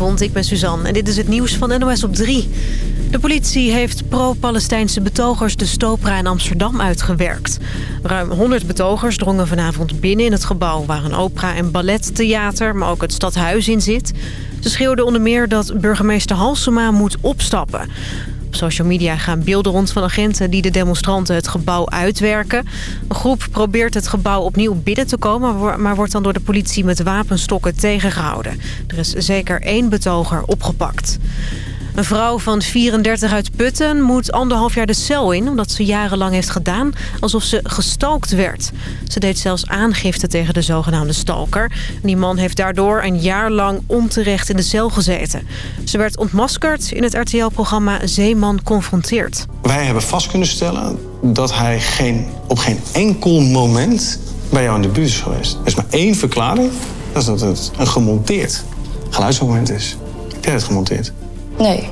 Goedenavond, ik ben Suzanne en dit is het nieuws van NOS op 3. De politie heeft pro-Palestijnse betogers de Stopra in Amsterdam uitgewerkt. Ruim 100 betogers drongen vanavond binnen in het gebouw... waar een opera- en ballettheater, maar ook het stadhuis in zit. Ze schreeuwden onder meer dat burgemeester Halsema moet opstappen. Op social media gaan beelden rond van agenten die de demonstranten het gebouw uitwerken. Een groep probeert het gebouw opnieuw binnen te komen... maar wordt dan door de politie met wapenstokken tegengehouden. Er is zeker één betoger opgepakt. Een vrouw van 34 uit Putten moet anderhalf jaar de cel in... omdat ze jarenlang heeft gedaan alsof ze gestalkt werd. Ze deed zelfs aangifte tegen de zogenaamde stalker. Die man heeft daardoor een jaar lang onterecht in de cel gezeten. Ze werd ontmaskerd in het RTL-programma Zeeman confronteert. Wij hebben vast kunnen stellen dat hij geen, op geen enkel moment bij jou in de buurt is geweest. Er is maar één verklaring. Dat is dat het een gemonteerd geluidsmoment is. Heb jij het gemonteerd? Nee.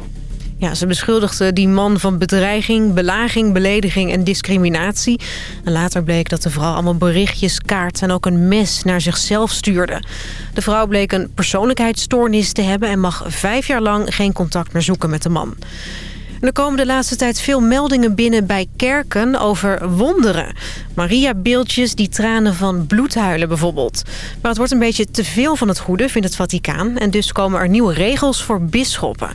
Ja, ze beschuldigde die man van bedreiging, belaging, belediging en discriminatie. En later bleek dat de vrouw allemaal berichtjes, kaart en ook een mes naar zichzelf stuurde. De vrouw bleek een persoonlijkheidsstoornis te hebben... en mag vijf jaar lang geen contact meer zoeken met de man. Er komen de laatste tijd veel meldingen binnen bij kerken over wonderen. Maria-beeldjes die tranen van bloed huilen bijvoorbeeld. Maar het wordt een beetje te veel van het goede, vindt het Vaticaan. En dus komen er nieuwe regels voor bisschoppen.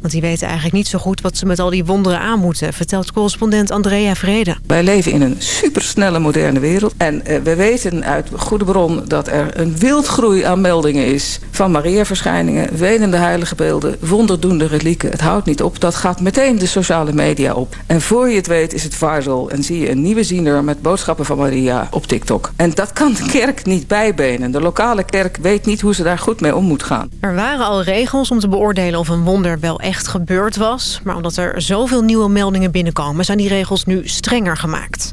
Want die weten eigenlijk niet zo goed wat ze met al die wonderen aan moeten... vertelt correspondent Andrea Vrede. Wij leven in een supersnelle moderne wereld. En uh, we weten uit goede bron dat er een wildgroei aan meldingen is... van Maria-verschijningen, wenende heilige beelden, wonderdoende relieken. Het houdt niet op. Dat gaat meteen de sociale media op. En voor je het weet is het viral en zie je een nieuwe ziener met boodschappen van Maria op TikTok. En dat kan de kerk niet bijbenen. De lokale kerk weet niet hoe ze daar goed mee om moet gaan. Er waren al regels om te beoordelen of een wonder wel echt gebeurd was. Maar omdat er zoveel nieuwe meldingen binnenkomen... zijn die regels nu strenger gemaakt.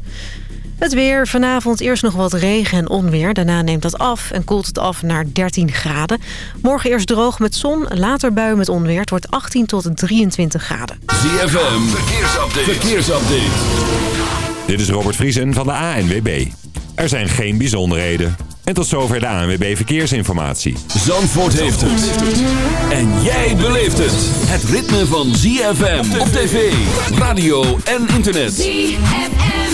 Het weer. Vanavond eerst nog wat regen en onweer. Daarna neemt dat af en koelt het af naar 13 graden. Morgen eerst droog met zon, later buien met onweer. Het wordt 18 tot 23 graden. ZFM. Verkeersupdate. Verkeersupdate. Dit is Robert Vriesen van de ANWB. Er zijn geen bijzonderheden. En tot zover de ANWB Verkeersinformatie. Zandvoort heeft het. En jij beleeft het. Het ritme van ZFM op tv, radio en internet. ZFM.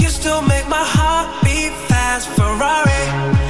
You still make my heart beat fast. Ferrari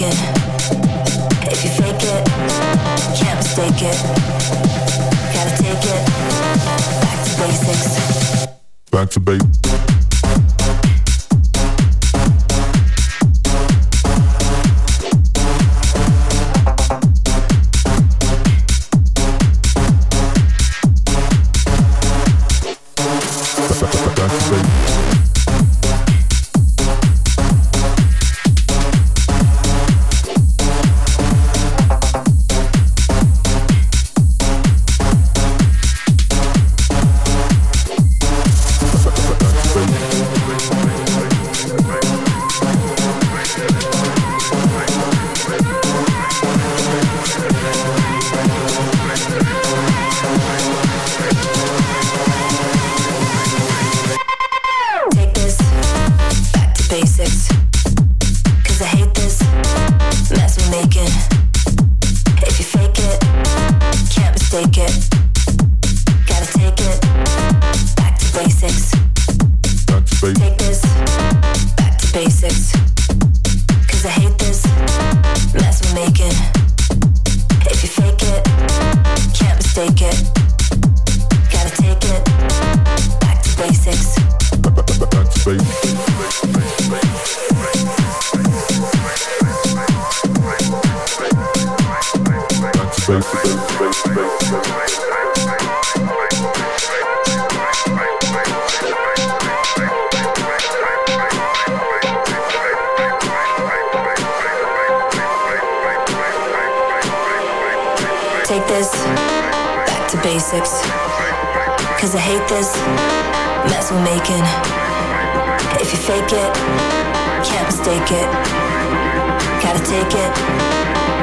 it. If you fake it, can't mistake it. back to basics. Cause I hate this mess we're making. If you fake it, can't mistake it. Gotta take it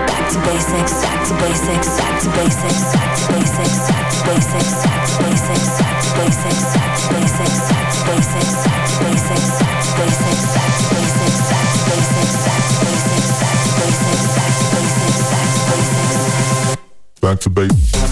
back to basics, back to basics, back to basics, back to basics, back to basics, back to basics, back to basics, back to basics, back to basics, back to basics, back to basics, back to basics, back to basics, back to basics, back to basics, back to basics, back to basics, back to basics. Back to basics.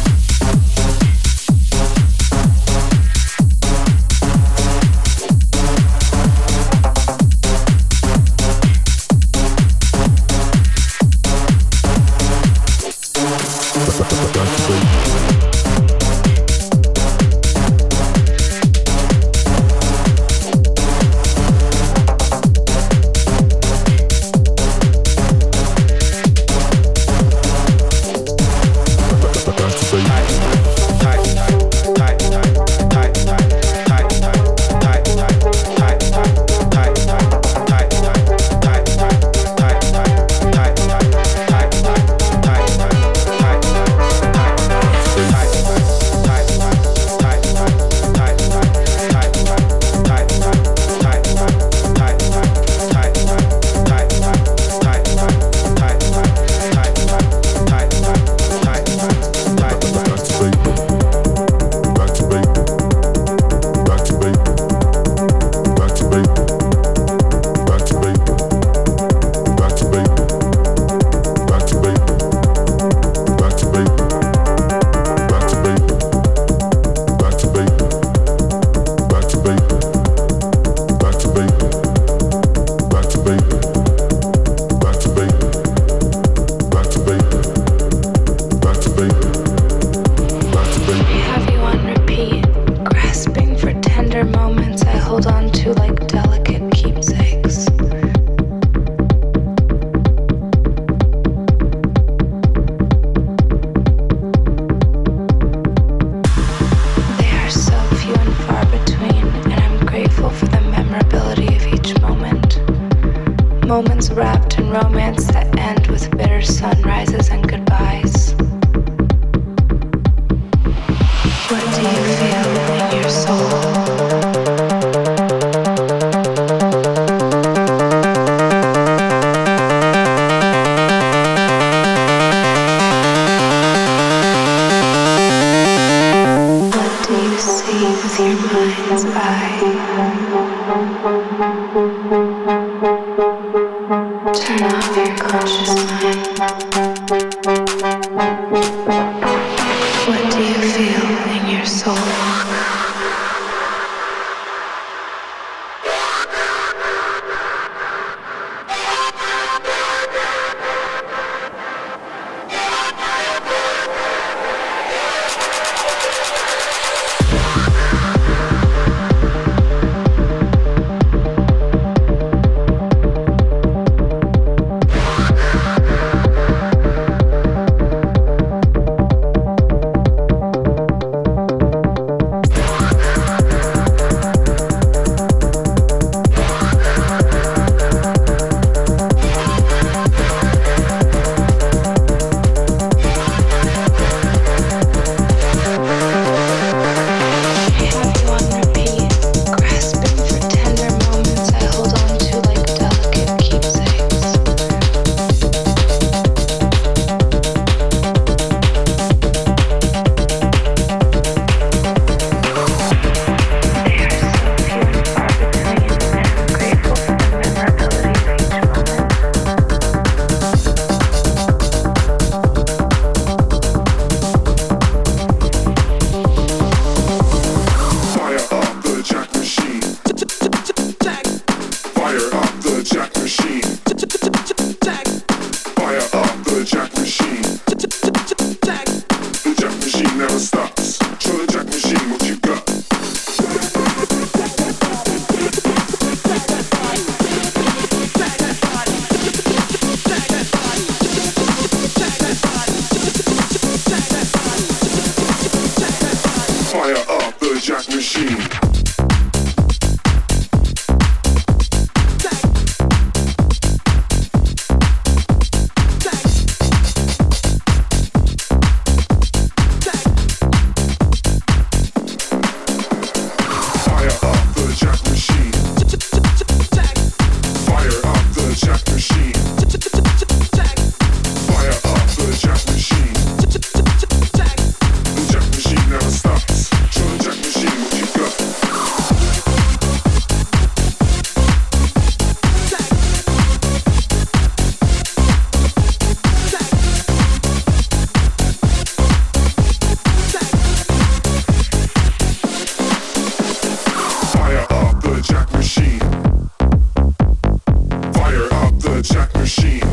Jack machine.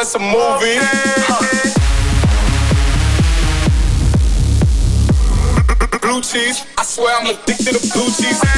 out of some movies. Blue cheese, I swear I'm addicted to blue cheese.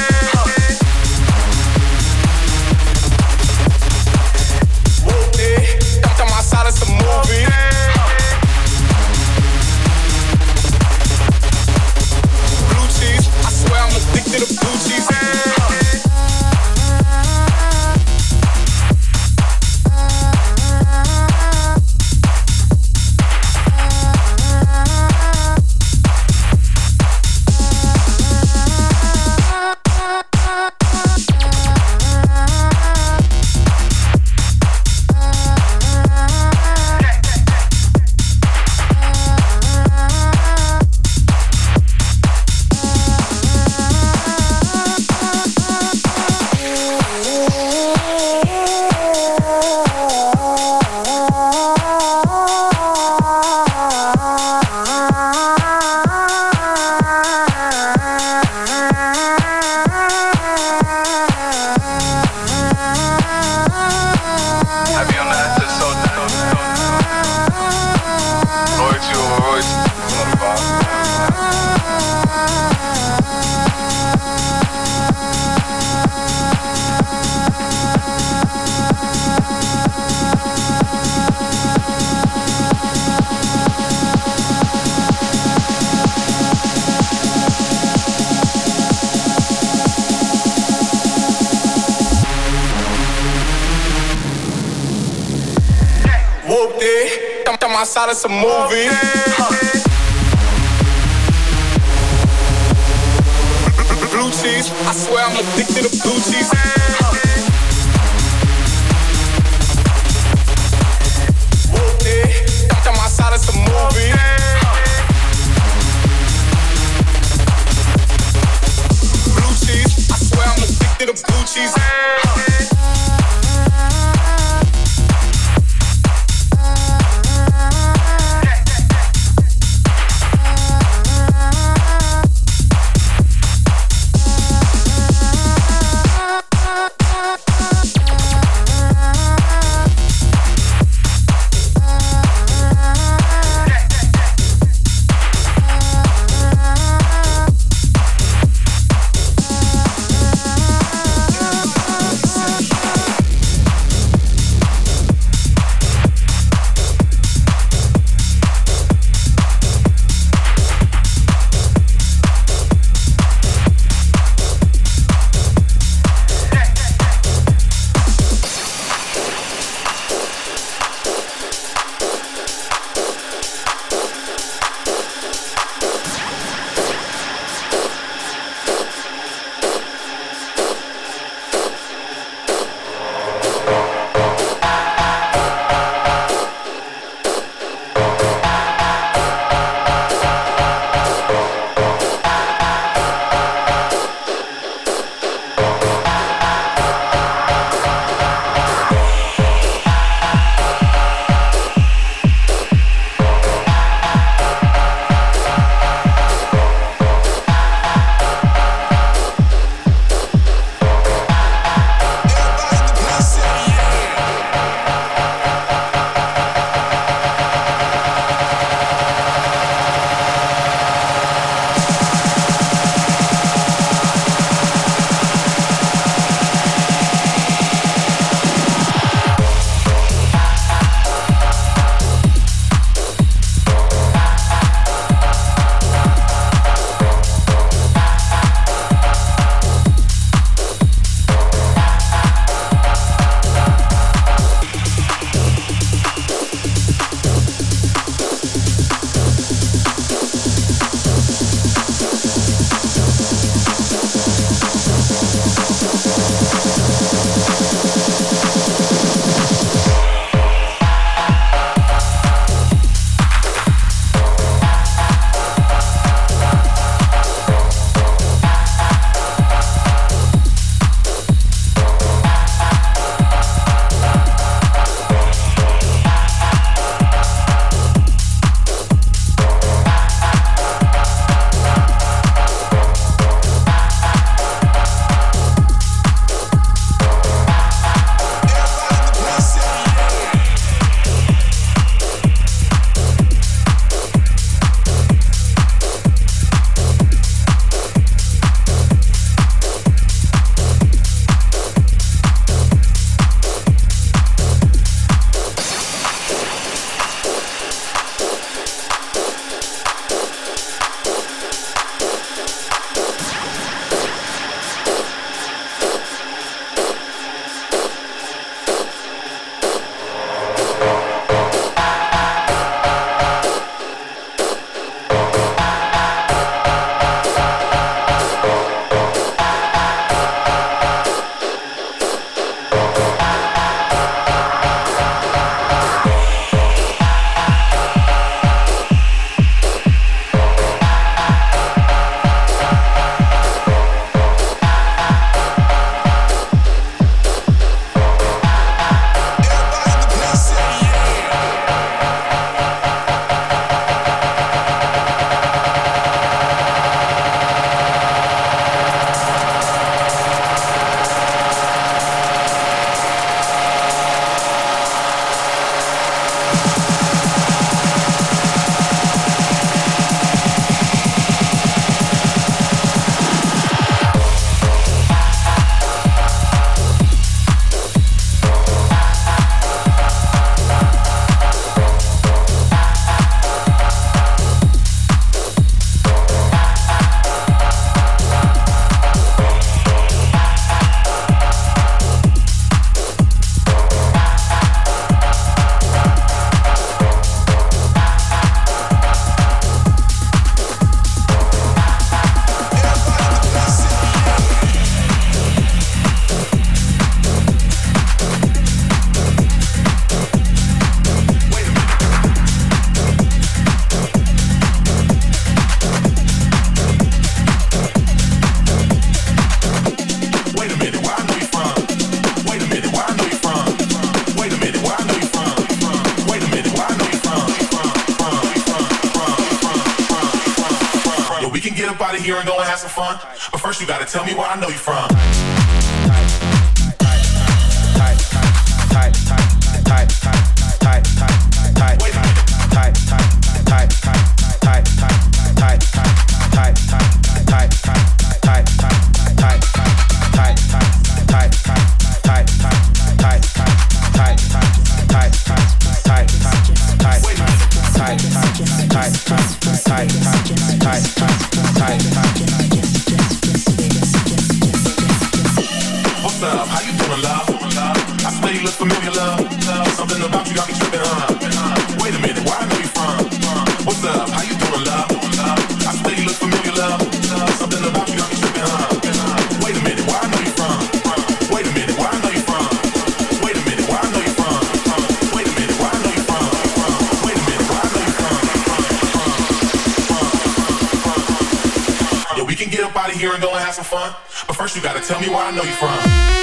here and go and have some fun. But first, you gotta tell me where I know you from.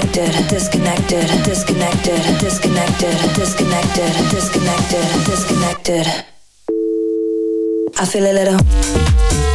disconnected, disconnected, disconnected, disconnected, disconnected, disconnected, disconnected. I feel a little.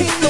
she.